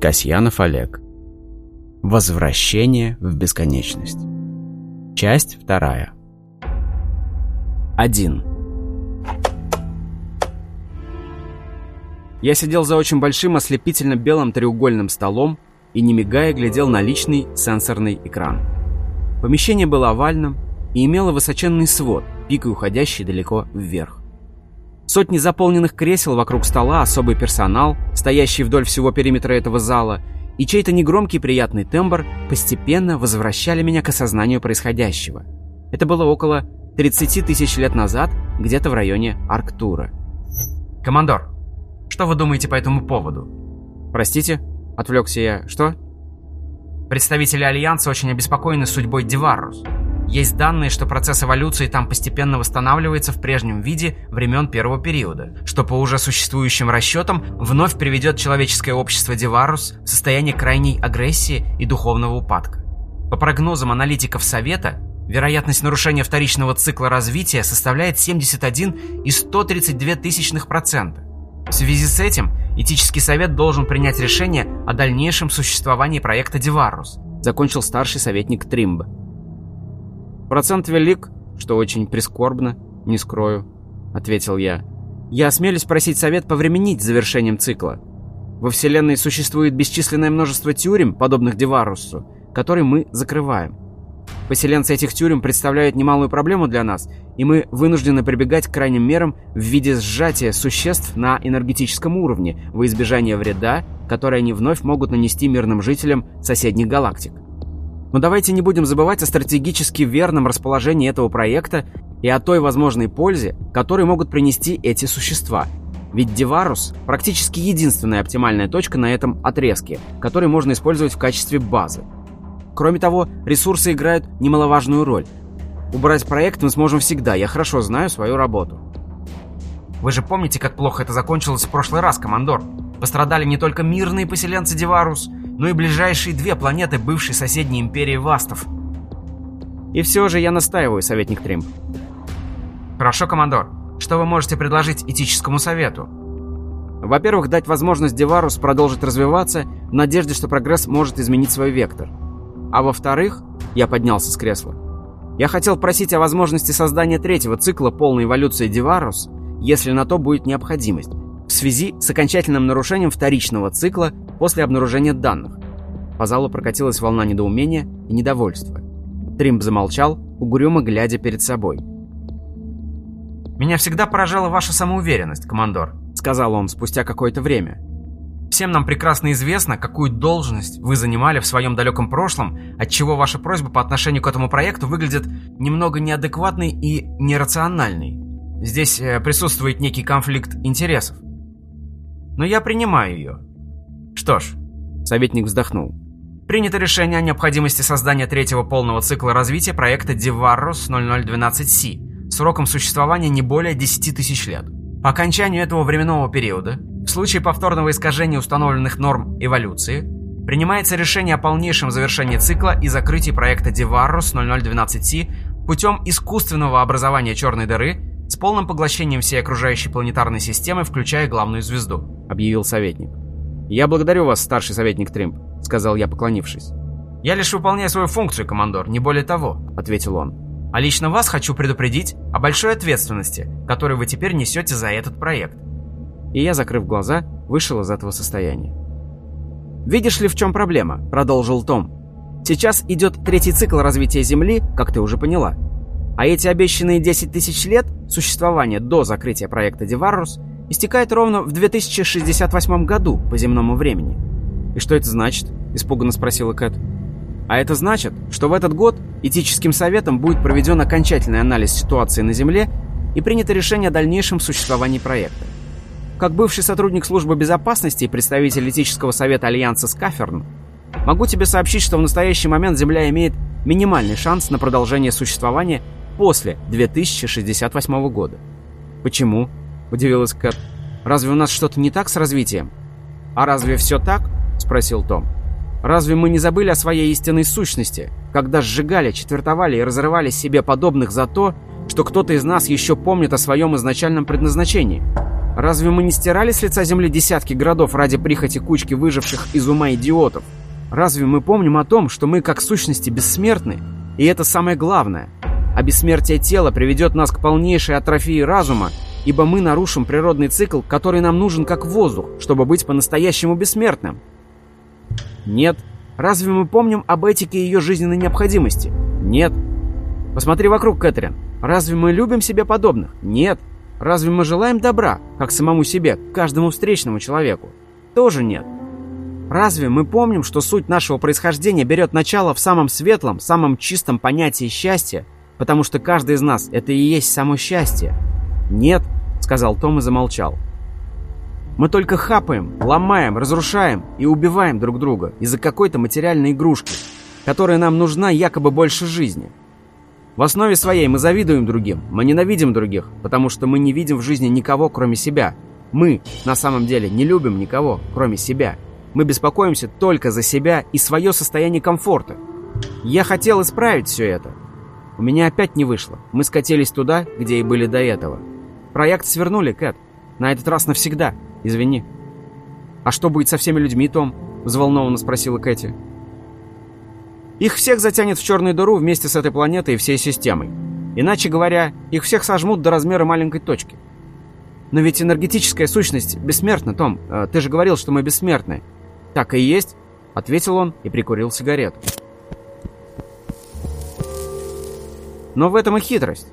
Касьянов Олег. Возвращение в бесконечность. Часть вторая. 1. Я сидел за очень большим ослепительно белым треугольным столом и, не мигая, глядел на личный сенсорный экран. Помещение было овальным и имело высоченный свод, пикой уходящий далеко вверх. Сотни заполненных кресел вокруг стола, особый персонал, стоящий вдоль всего периметра этого зала, и чей-то негромкий приятный тембр постепенно возвращали меня к осознанию происходящего. Это было около 30 тысяч лет назад, где-то в районе Арктура. «Командор, что вы думаете по этому поводу?» «Простите?» — отвлекся я. «Что?» Представители Альянса очень обеспокоены судьбой Диварус. Есть данные, что процесс эволюции там постепенно восстанавливается в прежнем виде времен первого периода, что по уже существующим расчетам вновь приведет человеческое общество Деварус в состояние крайней агрессии и духовного упадка. По прогнозам аналитиков Совета, вероятность нарушения вторичного цикла развития составляет 71 и 132 тысячных процента. В связи с этим Этический совет должен принять решение о дальнейшем существовании проекта Деварус, закончил старший советник Тримба. «Процент велик, что очень прискорбно, не скрою», — ответил я. «Я осмелюсь просить совет повременить с завершением цикла. Во Вселенной существует бесчисленное множество тюрем, подобных Деварусу, которые мы закрываем. Поселенцы этих тюрем представляют немалую проблему для нас, и мы вынуждены прибегать к крайним мерам в виде сжатия существ на энергетическом уровне во избежание вреда, который они вновь могут нанести мирным жителям соседних галактик. Но давайте не будем забывать о стратегически верном расположении этого проекта и о той возможной пользе, которую могут принести эти существа. Ведь Деварус – практически единственная оптимальная точка на этом отрезке, который можно использовать в качестве базы. Кроме того, ресурсы играют немаловажную роль. Убрать проект мы сможем всегда, я хорошо знаю свою работу. Вы же помните, как плохо это закончилось в прошлый раз, командор? Пострадали не только мирные поселенцы Деварус, но и ближайшие две планеты бывшей соседней империи Вастов. И все же я настаиваю, советник Тримп. Хорошо, командор. Что вы можете предложить этическому совету? Во-первых, дать возможность Деварус продолжить развиваться в надежде, что прогресс может изменить свой вектор. А во-вторых, я поднялся с кресла. Я хотел просить о возможности создания третьего цикла полной эволюции Деварус, если на то будет необходимость, в связи с окончательным нарушением вторичного цикла после обнаружения данных. По залу прокатилась волна недоумения и недовольства. Тримп замолчал, угрюмо глядя перед собой. «Меня всегда поражала ваша самоуверенность, командор», — сказал он спустя какое-то время. «Всем нам прекрасно известно, какую должность вы занимали в своем далеком прошлом, отчего ваша просьба по отношению к этому проекту выглядит немного неадекватной и нерациональной. Здесь э, присутствует некий конфликт интересов но я принимаю ее. Что ж, советник вздохнул. Принято решение о необходимости создания третьего полного цикла развития проекта Divarus 0012C сроком существования не более 10 тысяч лет. По окончанию этого временного периода, в случае повторного искажения установленных норм эволюции, принимается решение о полнейшем завершении цикла и закрытии проекта Divarus 0012C путем искусственного образования черной дыры с полным поглощением всей окружающей планетарной системы, включая главную звезду», — объявил советник. «Я благодарю вас, старший советник Тримп», — сказал я, поклонившись. «Я лишь выполняю свою функцию, командор, не более того», — ответил он. «А лично вас хочу предупредить о большой ответственности, которую вы теперь несете за этот проект». И я, закрыв глаза, вышел из этого состояния. «Видишь ли, в чем проблема?» — продолжил Том. «Сейчас идет третий цикл развития Земли, как ты уже поняла. А эти обещанные 10 тысяч лет существования до закрытия проекта Деварус истекает ровно в 2068 году по земному времени. «И что это значит?» – испуганно спросила Кэт. «А это значит, что в этот год этическим советом будет проведен окончательный анализ ситуации на Земле и принято решение о дальнейшем существовании проекта. Как бывший сотрудник службы безопасности и представитель этического совета Альянса Скаферн, могу тебе сообщить, что в настоящий момент Земля имеет минимальный шанс на продолжение существования после 2068 года. «Почему?» – удивилась Кэт. «Разве у нас что-то не так с развитием?» «А разве все так?» – спросил Том. «Разве мы не забыли о своей истинной сущности, когда сжигали, четвертовали и разрывали себе подобных за то, что кто-то из нас еще помнит о своем изначальном предназначении? Разве мы не стирали с лица земли десятки городов ради прихоти кучки выживших из ума идиотов? Разве мы помним о том, что мы как сущности бессмертны? И это самое главное. А бессмертие тела приведет нас к полнейшей атрофии разума, ибо мы нарушим природный цикл, который нам нужен как воздух, чтобы быть по-настоящему бессмертным. Нет. Разве мы помним об этике ее жизненной необходимости? Нет. Посмотри вокруг, Кэтрин. Разве мы любим себе подобных? Нет. Разве мы желаем добра, как самому себе, каждому встречному человеку? Тоже нет. Разве мы помним, что суть нашего происхождения берет начало в самом светлом, самом чистом понятии счастья, потому что каждый из нас — это и есть само счастье? Нет, — сказал Том и замолчал. Мы только хапаем, ломаем, разрушаем и убиваем друг друга из-за какой-то материальной игрушки, которая нам нужна якобы больше жизни. В основе своей мы завидуем другим, мы ненавидим других, потому что мы не видим в жизни никого, кроме себя. Мы, на самом деле, не любим никого, кроме себя. Мы беспокоимся только за себя и свое состояние комфорта. Я хотел исправить все это. У меня опять не вышло. Мы скатились туда, где и были до этого. Проект свернули, Кэт. На этот раз навсегда. Извини. «А что будет со всеми людьми, Том?» — взволнованно спросила Кэти. Их всех затянет в черную дыру вместе с этой планетой и всей системой. Иначе говоря, их всех сожмут до размера маленькой точки. Но ведь энергетическая сущность бессмертна, Том. Э, ты же говорил, что мы бессмертны. Так и есть, ответил он и прикурил сигарету. Но в этом и хитрость.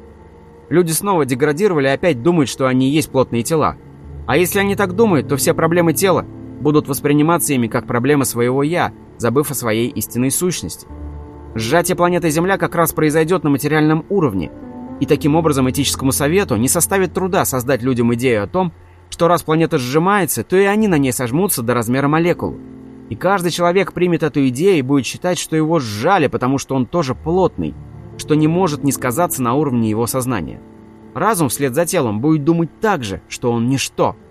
Люди снова деградировали и опять думают, что они и есть плотные тела. А если они так думают, то все проблемы тела будут восприниматься ими как проблемы своего «я», забыв о своей истинной сущности. Сжатие планеты Земля как раз произойдет на материальном уровне, и таким образом этическому совету не составит труда создать людям идею о том, что раз планета сжимается, то и они на ней сожмутся до размера молекул. И каждый человек примет эту идею и будет считать, что его сжали, потому что он тоже плотный, что не может не сказаться на уровне его сознания. Разум вслед за телом будет думать так же, что он ничто –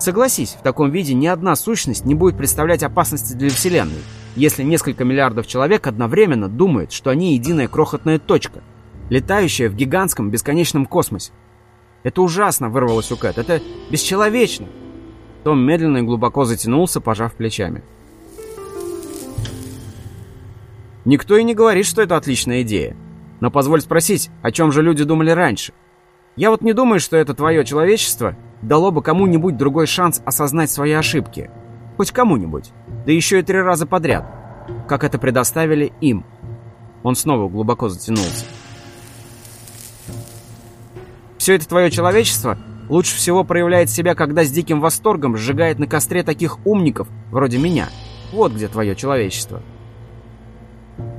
Согласись, в таком виде ни одна сущность не будет представлять опасности для Вселенной, если несколько миллиардов человек одновременно думают, что они единая крохотная точка, летающая в гигантском бесконечном космосе. Это ужасно, вырвалось у Кэт, это бесчеловечно. Том медленно и глубоко затянулся, пожав плечами. Никто и не говорит, что это отличная идея. Но позволь спросить, о чем же люди думали раньше? Я вот не думаю, что это твое человечество дало бы кому-нибудь другой шанс осознать свои ошибки. Хоть кому-нибудь. Да еще и три раза подряд. Как это предоставили им. Он снова глубоко затянулся. Все это твое человечество лучше всего проявляет себя, когда с диким восторгом сжигает на костре таких умников, вроде меня. Вот где твое человечество.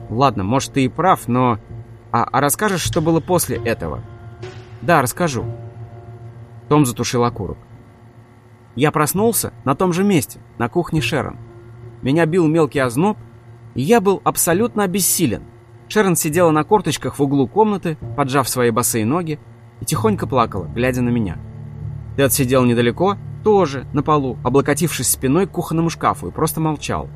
Ладно, может, ты и прав, но... А, а расскажешь, что было после этого? Да, расскажу. Том затушил окурок. Я проснулся на том же месте, на кухне Шерон. Меня бил мелкий озноб, и я был абсолютно обессилен. Шерон сидела на корточках в углу комнаты, поджав свои босые ноги, и тихонько плакала, глядя на меня. Тед сидел недалеко, тоже на полу, облокотившись спиной к кухонному шкафу, и просто молчал.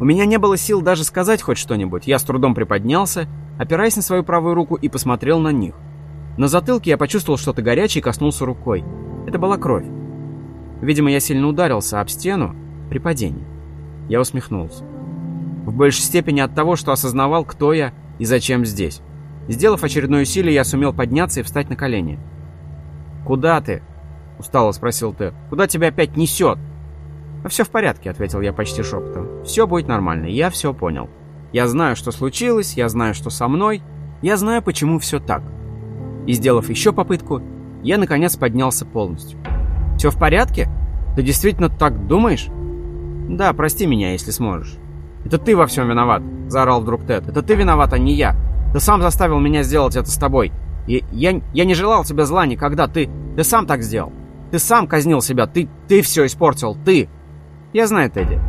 У меня не было сил даже сказать хоть что-нибудь. Я с трудом приподнялся, опираясь на свою правую руку, и посмотрел на них. На затылке я почувствовал что-то горячее и коснулся рукой. Это была кровь. Видимо, я сильно ударился об стену при падении. Я усмехнулся. В большей степени от того, что осознавал, кто я и зачем здесь. Сделав очередное усилие, я сумел подняться и встать на колени. «Куда ты?» — устало спросил Тед. «Куда тебя опять несет?» «А «Все в порядке», — ответил я почти шепотом. «Все будет нормально, я все понял. Я знаю, что случилось, я знаю, что со мной, я знаю, почему все так. И сделав еще попытку, я наконец поднялся полностью. «Все в порядке? Ты действительно так думаешь?» «Да, прости меня, если сможешь». «Это ты во всем виноват», — заорал вдруг Тед. «Это ты виноват, а не я. Ты сам заставил меня сделать это с тобой. И я, я не желал тебе зла никогда. Ты, ты сам так сделал. Ты сам казнил себя. Ты, ты все испортил. Ты». «Я знаю, Тедди.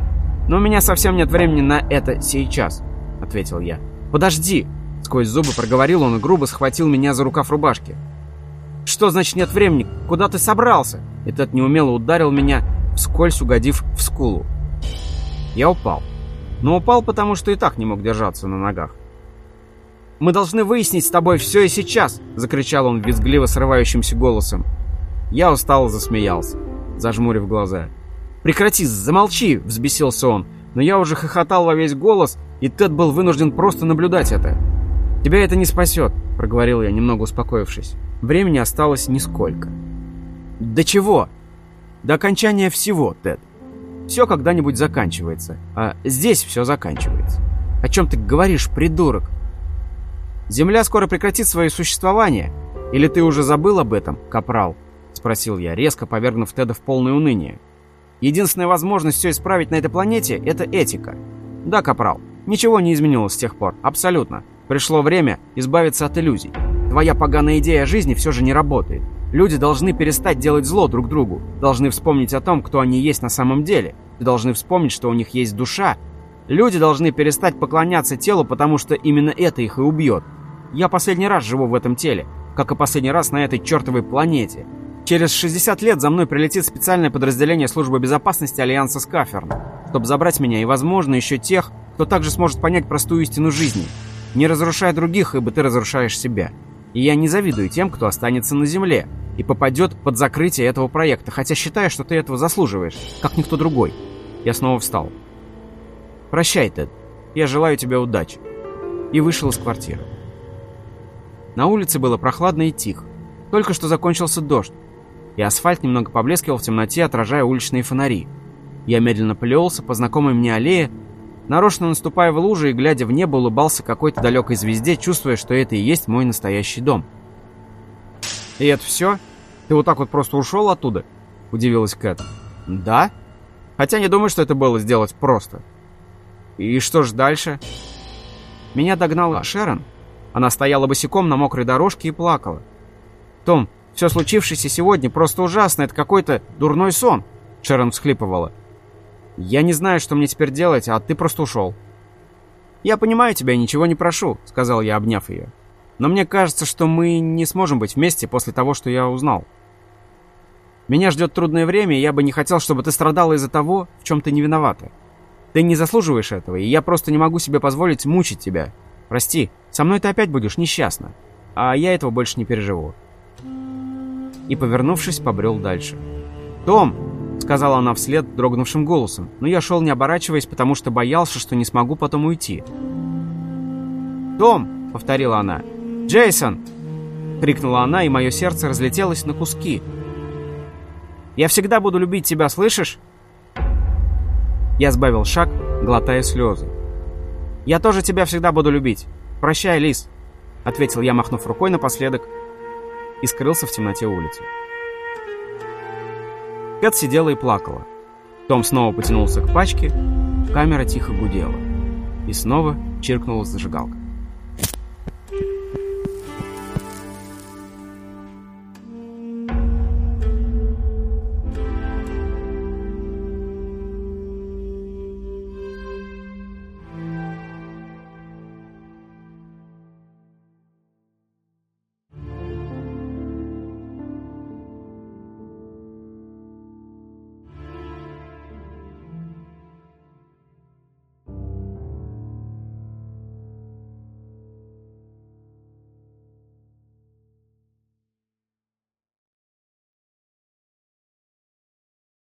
Но у меня совсем нет времени на это сейчас», — ответил я. «Подожди!» Сквозь зубы проговорил он и грубо схватил меня за рукав рубашки. «Что значит нет времени? Куда ты собрался?» Этот неумело ударил меня, вскользь угодив в скулу. Я упал. Но упал, потому что и так не мог держаться на ногах. «Мы должны выяснить с тобой все и сейчас!» — закричал он визгливо срывающимся голосом. Я устал и засмеялся, зажмурив глаза. «Прекрати, замолчи!» — взбесился он. Но я уже хохотал во весь голос, и Тед был вынужден просто наблюдать это. «Тебя это не спасет», — проговорил я, немного успокоившись. Времени осталось нисколько. «До чего?» «До окончания всего, Тед. Все когда-нибудь заканчивается, а здесь все заканчивается. О чем ты говоришь, придурок? Земля скоро прекратит свое существование. Или ты уже забыл об этом, капрал?» — спросил я, резко повергнув Теда в полное уныние. «Единственная возможность все исправить на этой планете — это этика. Да, капрал, ничего не изменилось с тех пор, абсолютно. Пришло время избавиться от иллюзий. Твоя поганая идея о жизни все же не работает. Люди должны перестать делать зло друг другу, должны вспомнить о том, кто они есть на самом деле. Должны вспомнить, что у них есть душа. Люди должны перестать поклоняться телу, потому что именно это их и убьет. Я последний раз живу в этом теле, как и последний раз на этой чертовой планете. Через 60 лет за мной прилетит специальное подразделение службы безопасности Альянса Скаферн, чтобы забрать меня и, возможно, еще тех, кто также сможет понять простую истину жизни – не разрушай других, ибо ты разрушаешь себя. И я не завидую тем, кто останется на земле и попадет под закрытие этого проекта, хотя считаю, что ты этого заслуживаешь, как никто другой. Я снова встал. Прощай, Тед. Я желаю тебе удачи. И вышел из квартиры. На улице было прохладно и тихо. Только что закончился дождь, и асфальт немного поблескивал в темноте, отражая уличные фонари. Я медленно плелся по знакомой мне аллее, Нарочно наступая в лужи и глядя в небо, улыбался какой-то далекой звезде, чувствуя, что это и есть мой настоящий дом. «И это все? Ты вот так вот просто ушел оттуда?» – удивилась Кэт. «Да? Хотя не думаю, что это было сделать просто». «И что ж дальше?» Меня догнала Шерон. Она стояла босиком на мокрой дорожке и плакала. «Том, все случившееся сегодня просто ужасно, это какой-то дурной сон!» Шерон всхлипывала. «Я не знаю, что мне теперь делать, а ты просто ушел». «Я понимаю тебя и ничего не прошу», — сказал я, обняв ее. «Но мне кажется, что мы не сможем быть вместе после того, что я узнал. Меня ждет трудное время, и я бы не хотел, чтобы ты страдала из-за того, в чем ты не виновата. Ты не заслуживаешь этого, и я просто не могу себе позволить мучить тебя. Прости, со мной ты опять будешь несчастна, а я этого больше не переживу». И, повернувшись, побрел дальше. «Том!» сказала она вслед дрогнувшим голосом, но я шел не оборачиваясь, потому что боялся, что не смогу потом уйти. «Том!» — повторила она. «Джейсон!» — крикнула она, и мое сердце разлетелось на куски. «Я всегда буду любить тебя, слышишь?» Я сбавил шаг, глотая слезы. «Я тоже тебя всегда буду любить. Прощай, Лис!» — ответил я, махнув рукой напоследок, и скрылся в темноте улицы. Кэт сидела и плакала. Том снова потянулся к пачке, камера тихо гудела. И снова чиркнула зажигалка.